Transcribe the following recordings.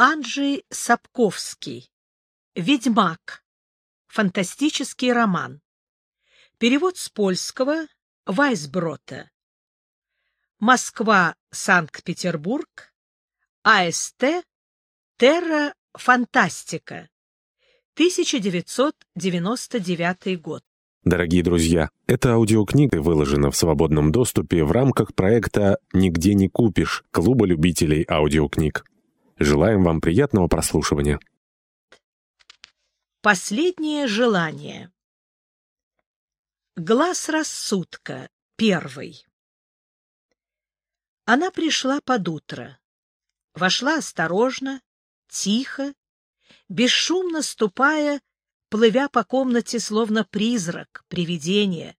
Анджей Сапковский. Ведьмак. Фантастический роман. Перевод с польского Вайсброта. Москва, Санкт-Петербург. АСТ. Терра Фантастика. 1999 год. Дорогие друзья, эта аудиокнига выложена в свободном доступе в рамках проекта «Нигде не купишь» Клуба любителей аудиокниг. Желаем вам приятного прослушивания. Последнее желание. Глаз рассудка. Первый. Она пришла под утро. Вошла осторожно, тихо, бесшумно ступая, плывя по комнате словно призрак, привидение.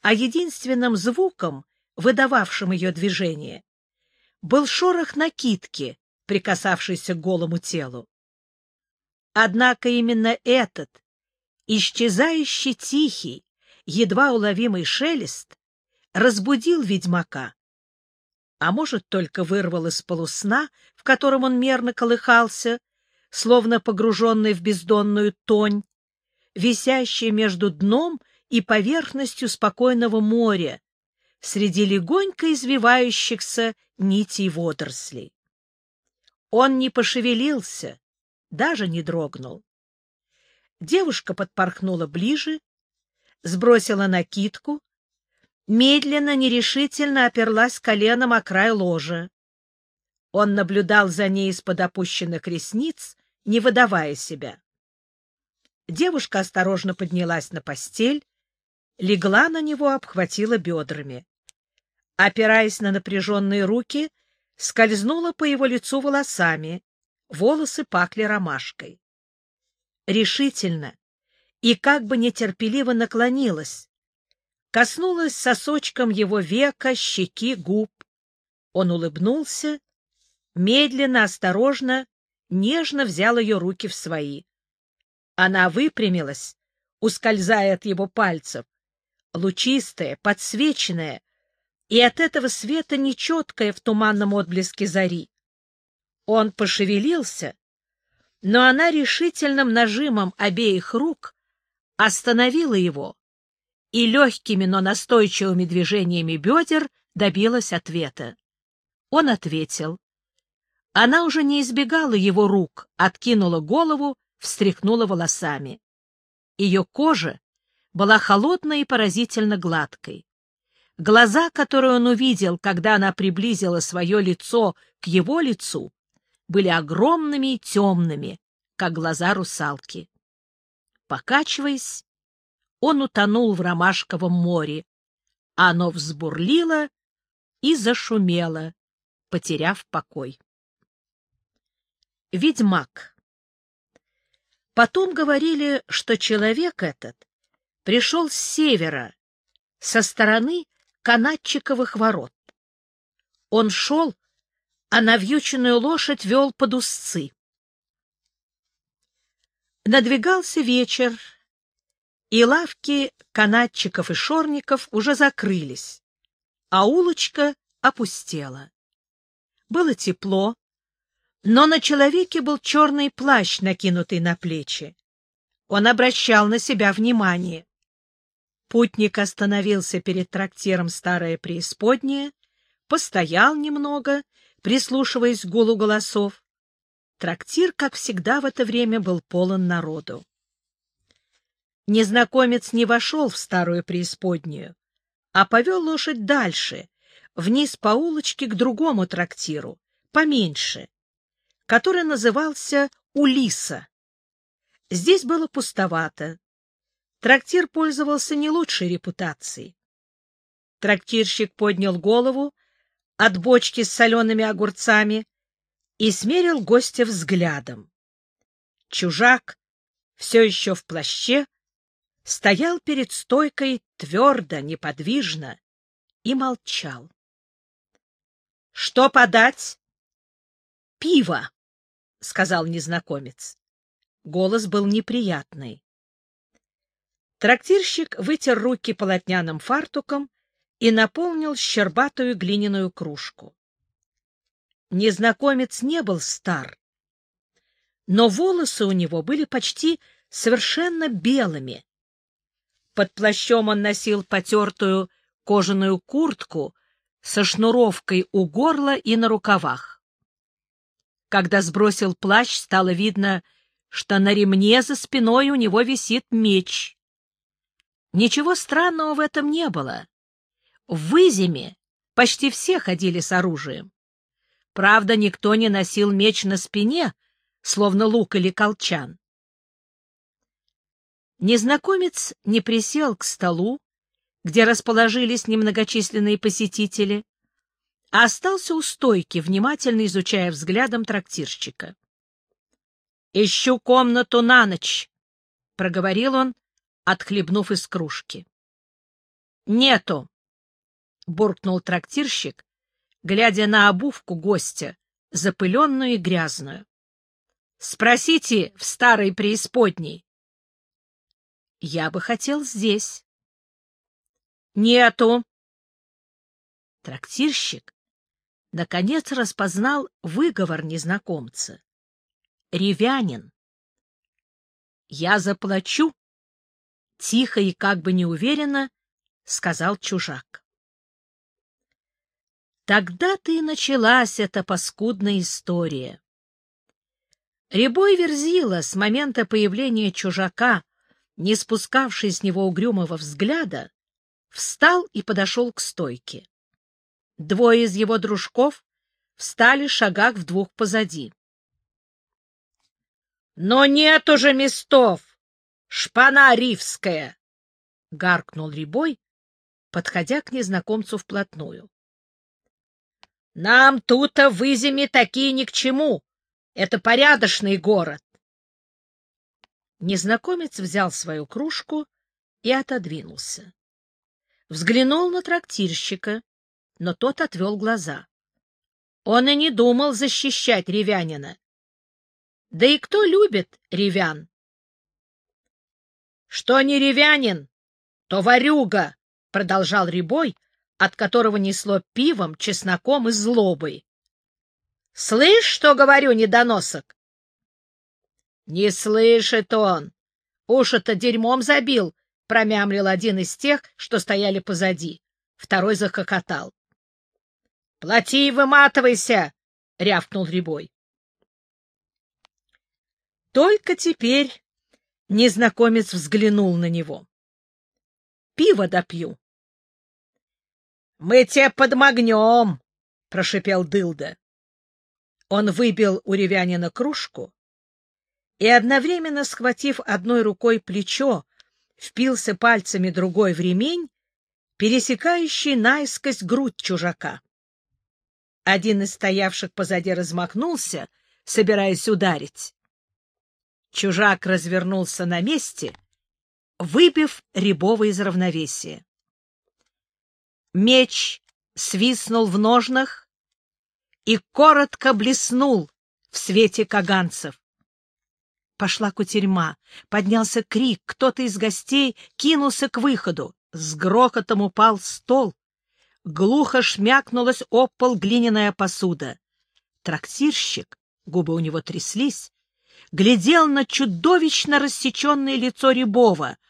А единственным звуком, выдававшим ее движение, был шорох накидки, прикасавшийся к голому телу. Однако именно этот, исчезающий тихий, едва уловимый шелест, разбудил ведьмака. А может, только вырвал из полусна, в котором он мерно колыхался, словно погруженный в бездонную тонь, висящий между дном и поверхностью спокойного моря, среди легонько извивающихся нитей водорослей. Он не пошевелился, даже не дрогнул. Девушка подпорхнула ближе, сбросила накидку, медленно, нерешительно оперлась коленом о край ложа. Он наблюдал за ней из-под опущенных ресниц, не выдавая себя. Девушка осторожно поднялась на постель, легла на него, обхватила бедрами. Опираясь на напряженные руки, скользнула по его лицу волосами, волосы пахли ромашкой. Решительно и как бы нетерпеливо наклонилась, коснулась сосочком его века, щеки, губ. Он улыбнулся, медленно, осторожно, нежно взял ее руки в свои. Она выпрямилась, ускользая от его пальцев, лучистая, подсвеченная, и от этого света нечеткая в туманном отблеске зари. Он пошевелился, но она решительным нажимом обеих рук остановила его и легкими, но настойчивыми движениями бедер добилась ответа. Он ответил. Она уже не избегала его рук, откинула голову, встряхнула волосами. Ее кожа была холодной и поразительно гладкой. Глаза, которые он увидел, когда она приблизила свое лицо к его лицу, были огромными и темными, как глаза русалки. Покачиваясь, он утонул в ромашковом море, а оно взбурлило и зашумело, потеряв покой. Ведьмак Потом говорили, что человек этот пришел с севера, со стороны канатчиковых ворот. Он шел, а навьюченную лошадь вел под узцы. Надвигался вечер, и лавки канатчиков и шорников уже закрылись, а улочка опустела. Было тепло, но на человеке был черный плащ, накинутый на плечи. Он обращал на себя внимание. Путник остановился перед трактиром «Старое преисподнее», постоял немного, прислушиваясь к гулу голосов. Трактир, как всегда, в это время был полон народу. Незнакомец не вошел в старую преисподнюю, а повел лошадь дальше, вниз по улочке к другому трактиру, поменьше, который назывался Улиса. Здесь было пустовато, Трактир пользовался не лучшей репутацией. Трактирщик поднял голову от бочки с солеными огурцами и смерил гостя взглядом. Чужак, все еще в плаще, стоял перед стойкой твердо, неподвижно и молчал. — Что подать? — Пиво, — сказал незнакомец. Голос был неприятный. Трактирщик вытер руки полотняным фартуком и наполнил щербатую глиняную кружку. Незнакомец не был стар, но волосы у него были почти совершенно белыми. Под плащом он носил потертую кожаную куртку со шнуровкой у горла и на рукавах. Когда сбросил плащ, стало видно, что на ремне за спиной у него висит меч. Ничего странного в этом не было. В Изиме почти все ходили с оружием. Правда, никто не носил меч на спине, словно лук или колчан. Незнакомец не присел к столу, где расположились немногочисленные посетители, а остался у стойки, внимательно изучая взглядом трактирщика. — Ищу комнату на ночь, — проговорил он, отхлебнув из кружки. — Нету, — буркнул трактирщик, глядя на обувку гостя, запыленную и грязную. — Спросите в старой преисподней. — Я бы хотел здесь. — Нету. Трактирщик наконец распознал выговор незнакомца. Ревянин. — Я заплачу, — тихо и как бы неуверенно сказал чужак. Тогда-то и началась эта паскудная история. Рябой Верзила с момента появления чужака, не спускавший с него угрюмого взгляда, встал и подошел к стойке. Двое из его дружков встали шагах в двух позади. — Но нет уже местов! Шпана ривская! — гаркнул Рябой, подходя к незнакомцу вплотную. Нам тут-то в Изиме такие ни к чему. Это порядочный город. Незнакомец взял свою кружку и отодвинулся. Взглянул на трактирщика, но тот отвел глаза. Он и не думал защищать ревянина. Да и кто любит ревян? — Что не ревянин, то ворюга, — продолжал Рябой, от которого несло пивом, чесноком и злобой. — Слышь, что говорю, недоносок? — Не слышит он. Уши-то дерьмом забил, — промямлил один из тех, что стояли позади. Второй захохотал. — Плати и выматывайся! — рявкнул Рябой. Только теперь незнакомец взглянул на него. — Пиво допью. Мы тебе подмогнем, — прошипел Дылда. Он выбил у ревянина кружку и, одновременно схватив одной рукой плечо, впился пальцами другой в ремень, пересекающий наискось грудь чужака. Один из стоявших позади размахнулся, собираясь ударить. Чужак развернулся на месте, выбив Рябова из равновесия. Меч свистнул в ножнах и коротко блеснул в свете каганцев. Пошла кутерьма, поднялся крик, кто-то из гостей кинулся к выходу. С грохотом упал стол. Глухо шмякнулась об пол глиняная посуда. Трактирщик, губы у него тряслись, глядел на чудовищно рассеченное лицо Рябова —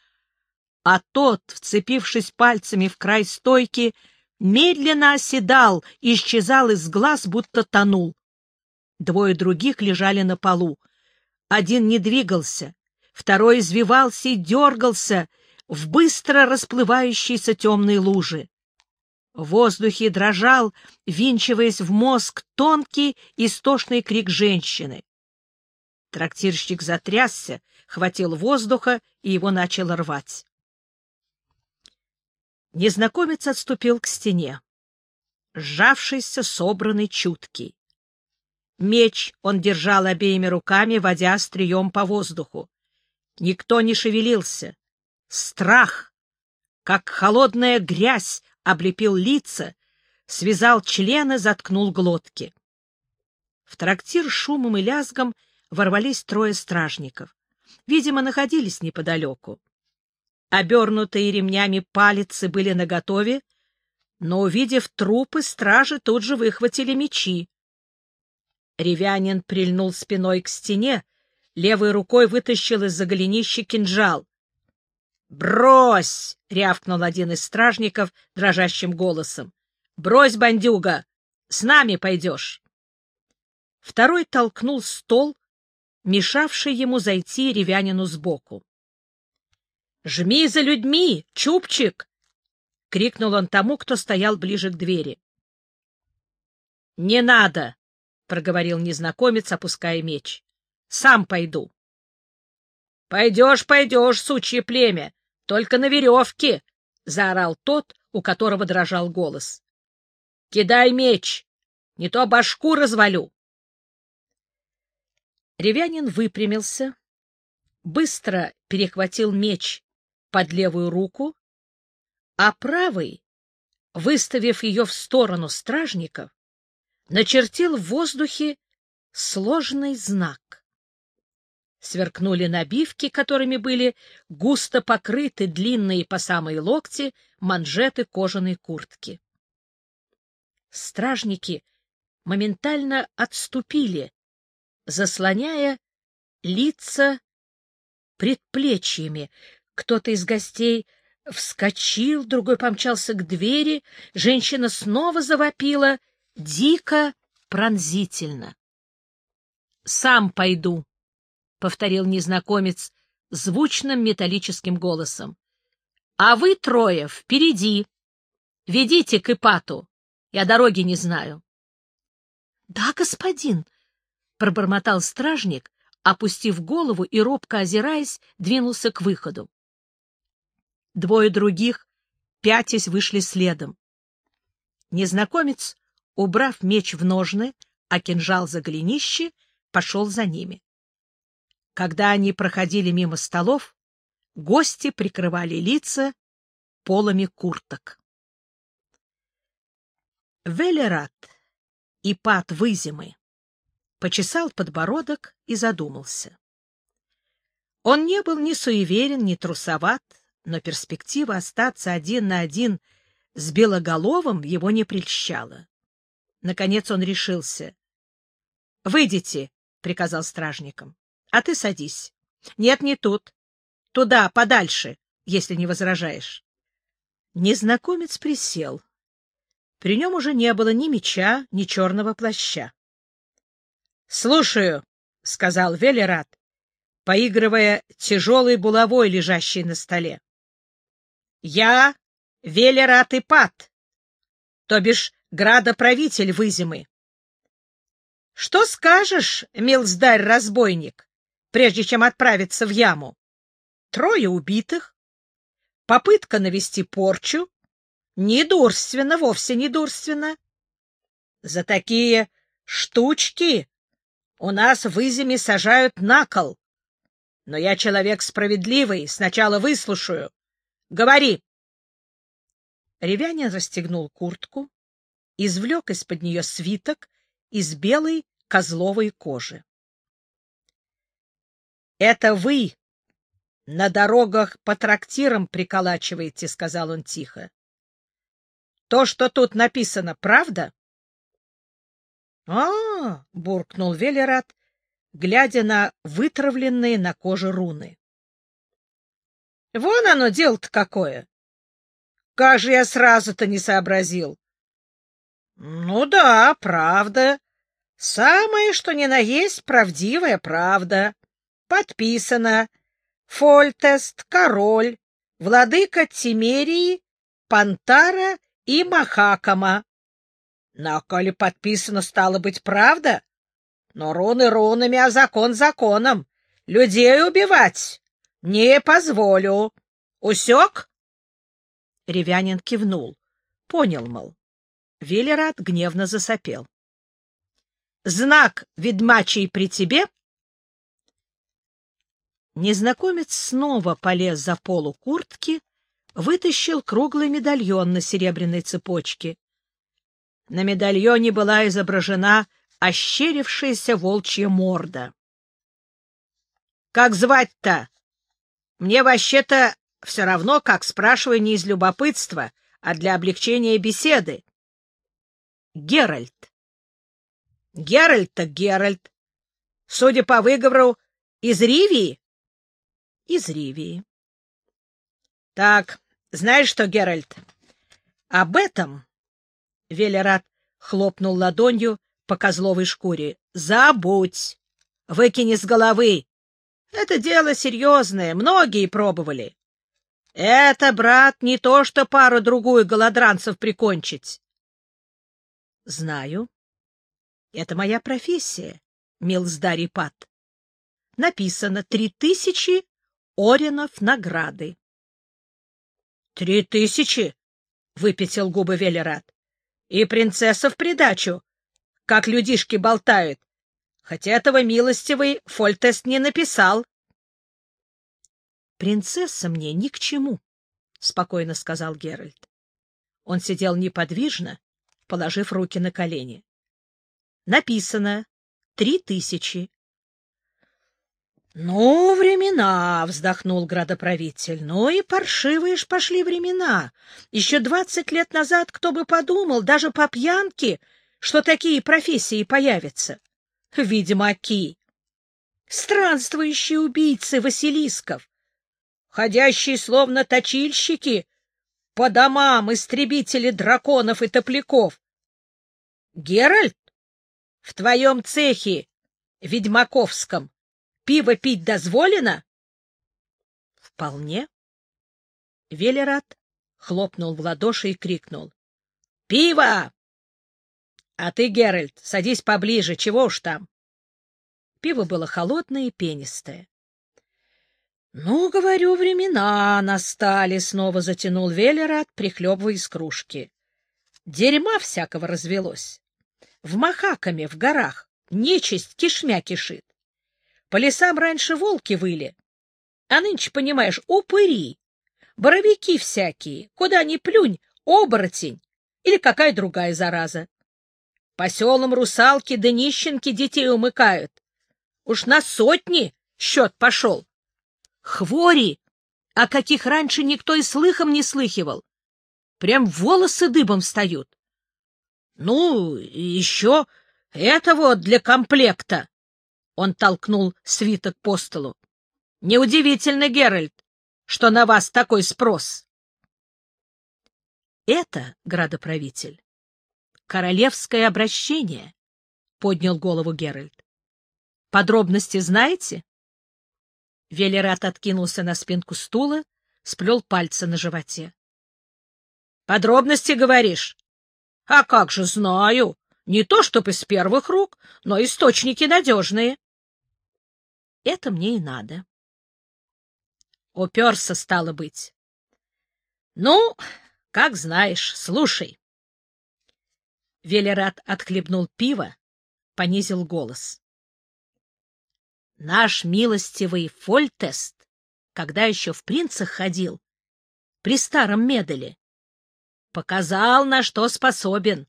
а тот, вцепившись пальцами в край стойки, медленно оседал исчезал из глаз, будто тонул. Двое других лежали на полу. Один не двигался, второй извивался и дергался в быстро расплывающейся темной луже. В воздухе дрожал, винчиваясь в мозг, тонкий истошный крик женщины. Трактирщик затрясся, хватил воздуха и его начал рвать. Незнакомец отступил к стене, сжавшийся, собранный, чуткий. Меч он держал обеими руками, водя острием по воздуху. Никто не шевелился. Страх, как холодная грязь, облепил лица, связал члены, заткнул глотки. В трактир шумом и лязгом ворвались трое стражников. Видимо, находились неподалеку. Обернутые ремнями палицы были наготове, но, увидев трупы, стражи тут же выхватили мечи. Ревянин прильнул спиной к стене, левой рукой вытащил из-за голенища кинжал. «Брось!» — рявкнул один из стражников дрожащим голосом. «Брось, бандюга! С нами пойдешь!» Второй толкнул стол, мешавший ему зайти ревянину сбоку. «Жми за людьми, Чупчик!» — крикнул он тому, кто стоял ближе к двери. «Не надо!» — проговорил незнакомец, опуская меч. «Сам пойду». «Пойдешь, пойдешь, сучье племя, только на веревке!» — заорал тот, у которого дрожал голос. «Кидай меч, не то башку развалю!» Ревянин выпрямился, быстро перехватил меч под левую руку, а правый, выставив ее в сторону стражников, начертил в воздухе сложный знак. Сверкнули набивки, которыми были густо покрыты длинные по самой локти манжеты кожаной куртки. Стражники моментально отступили, заслоняя лица предплечьями. Кто-то из гостей вскочил, другой помчался к двери, женщина снова завопила, дико, пронзительно. — Сам пойду, — повторил незнакомец звучным металлическим голосом. — А вы трое впереди. Ведите к Ипату. Я дороги не знаю. — Да, господин, — пробормотал стражник, опустив голову и, робко озираясь, двинулся к выходу. Двое других, пятясь, вышли следом. Незнакомец, убрав меч в ножны, а кинжал за голенище, пошел за ними. Когда они проходили мимо столов, гости прикрывали лица полами курток. Велерат и Пат Вызимы почесал подбородок и задумался. Он не был ни суеверен, ни трусоват, но перспектива остаться один на один с Белоголовым его не прельщала. Наконец он решился. — Выйдите, — приказал стражникам. — А ты садись. — Нет, не тут. Туда, подальше, если не возражаешь. Незнакомец присел. При нем уже не было ни меча, ни черного плаща. — Слушаю, — сказал Велерат, поигрывая тяжелой булавой, лежащей на столе. — Я Велерат Ипат, то бишь градоправитель Вызимы. Что скажешь, милздарь-разбойник, прежде чем отправиться в яму? Трое убитых, попытка навести порчу, недурственно, вовсе недурственно. За такие штучки у нас в Изиме сажают на кол. Но я человек справедливый, сначала выслушаю. Говори. Ревянин расстегнул куртку, извлек из-под нее свиток из белой козловой кожи. — Это вы на дорогах по трактирам приколачиваете, — сказал он тихо. — То, что тут написано, правда? — А, — буркнул Велерат, глядя на вытравленные на коже руны. — Вон оно дело-то какое! Как же я сразу-то не сообразил! — Ну да, правда. Самое, что ни на есть, правдивая правда. Подписано. Фольтест, король, владыка Тимерии, Пантара и Махакама. На коли подписано, стало быть, правда? Но руны рунами, а закон законом. Людей убивать не позволю. Усек? Ревянин кивнул. Понял, мол. Велерат гневно засопел. — Знак ведьмачий при тебе? Незнакомец снова полез за полу куртки, вытащил круглый медальон на серебряной цепочке. На медальоне была изображена ощерившаяся волчья морда. — Как звать-то? Мне вообще-то все равно, как спрашиваю не из любопытства, а для облегчения беседы. Геральт. Геральт так Геральт. Судя по выговору, Из Ривии? Из Ривии. Так, знаешь что, Геральт, об этом Велерат хлопнул ладонью по козловой шкуре. Забудь! Выкини с головы! Это дело серьезное, многие пробовали. Это, брат, не то, что пару-другую голодранцев прикончить. — Знаю. Это моя профессия, Милздарий Пат. Написано «Три тысячи оренов награды». — Три тысячи? — выпятил губы Велерат. — И принцесса в придачу, как людишки болтают. Хотя этого милостивый Фольтест не написал. — Принцесса мне ни к чему, — спокойно сказал Геральт. Он сидел неподвижно, положив руки на колени. Написано «Три тысячи». — Ну, времена, — вздохнул градоправитель, — ну и паршивые ж пошли времена. Еще двадцать лет назад кто бы подумал, даже по пьянке, что такие профессии появятся. Ведьмаки, странствующие убийцы Василисков, ходящие словно точильщики по домам истребители драконов и топляков. Геральт, в твоем цехе, ведьмаковском, Пиво пить дозволено? — Вполне. Велерат хлопнул в ладоши и крикнул. — Пиво! — А ты, Геральт, садись поближе, чего уж там. Пиво было холодное и пенистое. — Ну, говорю, времена настали, — снова затянул Велерат, прихлебывая из кружки. Дерьма всякого развелось. В Махакаме, в горах, нечисть кишмя кишит. По лесам раньше волки выли, а нынче, понимаешь, упыри, боровики всякие, куда ни плюнь, оборотень или какая другая зараза. По селам русалки да нищенки детей умыкают. Уж на сотни счет пошел. Хвори, о каких раньше никто и слыхом не слыхивал. Прям волосы дыбом встают. Ну, еще это вот для комплекта. Он толкнул свиток по столу. — Неудивительно, Геральт, что на вас такой спрос. — Это, градоправитель, королевское обращение, — поднял голову Геральт. — Подробности знаете? Велерат откинулся на спинку стула, сплел пальцы на животе. — Подробности, говоришь? — А как же знаю. Не то чтоб из первых рук, но источники надежные. Это мне и надо. Уперся, стало быть. Ну, как знаешь, слушай. Велерат отхлебнул пиво, понизил голос. Наш милостивый Фольтест, когда еще в принцах ходил, при старом медале, показал, на что способен.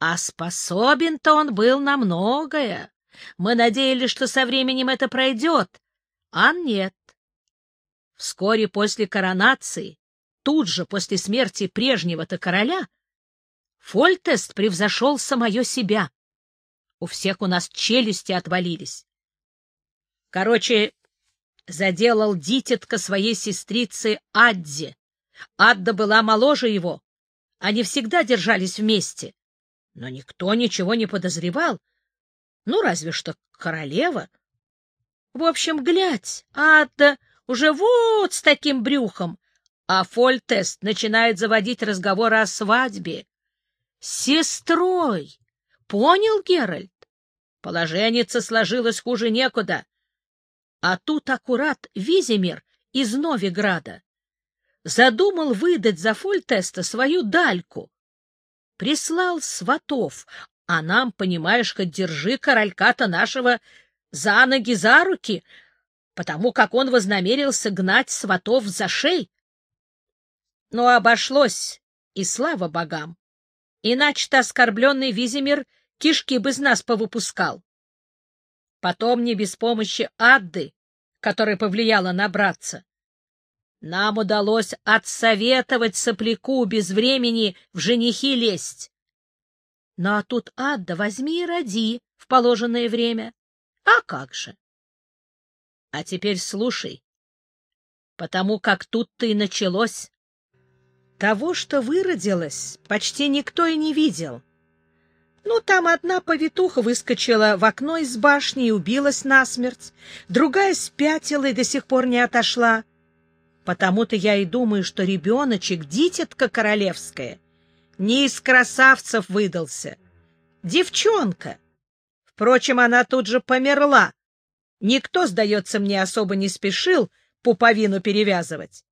А способен-то он был на многое. Мы надеялись, что со временем это пройдет, а нет. Вскоре после коронации, тут же после смерти прежнего-то короля, Фольтест превзошел самое себя. У всех у нас челюсти отвалились. Короче, заделал дитятка своей сестрицы Адде. Адда была моложе его. Они всегда держались вместе. Но никто ничего не подозревал, ну, разве что королева. В общем, глядь, Ада уже вот с таким брюхом, а Фольтест начинает заводить разговоры о свадьбе. Сестрой! Понял, Геральт? Положенница сложилась хуже некуда. А тут аккурат Визимир из Новиграда задумал выдать за Фольтеста свою дальку. Прислал сватов, а нам, понимаешь, хоть держи королька-то нашего за ноги, за руки, потому как он вознамерился гнать сватов за шей. Но обошлось, и слава богам. Иначе-то оскорбленный Визимир кишки бы из нас повыпускал. Потом не без помощи Адды, которая повлияла на братца. Нам удалось отсоветовать сопляку без времени в женихи лезть. Ну а тут Адда возьми и роди в положенное время. А как же? А теперь слушай, потому как тут-то и началось. Того, что выродилось, почти никто и не видел. Ну, там одна повитуха выскочила в окно из башни и убилась насмерть, другая спятила и до сих пор не отошла. Потому-то я и думаю, что ребеночек, дитятка королевская, не из красавцев выдался. Девчонка. Впрочем, она тут же померла. Никто, сдается мне, особо не спешил пуповину перевязывать.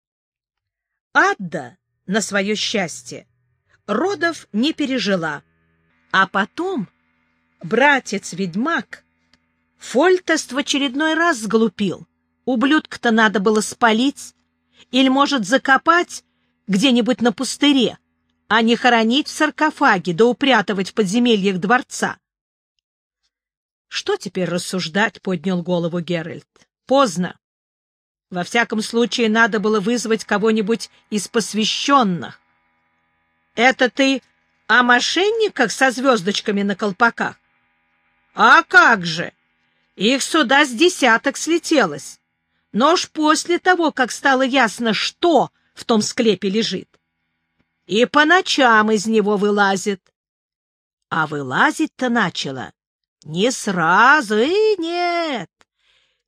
Адда, на свое счастье, родов не пережила. А потом братец-ведьмак Фольтест в очередной раз сглупил. Ублюдка-то надо было спалить или, может, закопать где-нибудь на пустыре, а не хоронить в саркофаге да упрятывать в подземельях дворца. Что теперь рассуждать, — поднял голову Геральт. Поздно. Во всяком случае, надо было вызвать кого-нибудь из посвященных. Это ты о мошенниках со звездочками на колпаках? А как же! Их сюда с десяток слетелось. Но уж после того, как стало ясно, что в том склепе лежит. И по ночам из него вылазит. А вылазить-то начало не сразу, и нет.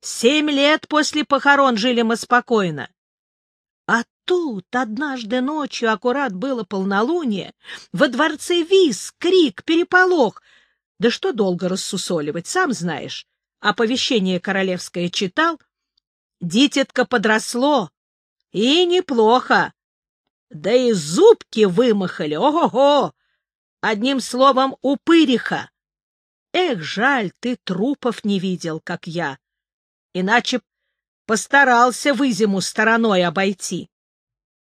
Семь лет после похорон жили мы спокойно. А тут однажды ночью, аккурат было полнолуние, во дворце виз, крик, переполох. Да что долго рассусоливать, сам знаешь. Оповещение королевское читал. Дитятка подросло, и неплохо. Да и зубки вымахали, ого-го! Одним словом, упыриха. Эх, жаль, ты трупов не видел, как я. Иначе постарался в изиму стороной обойти.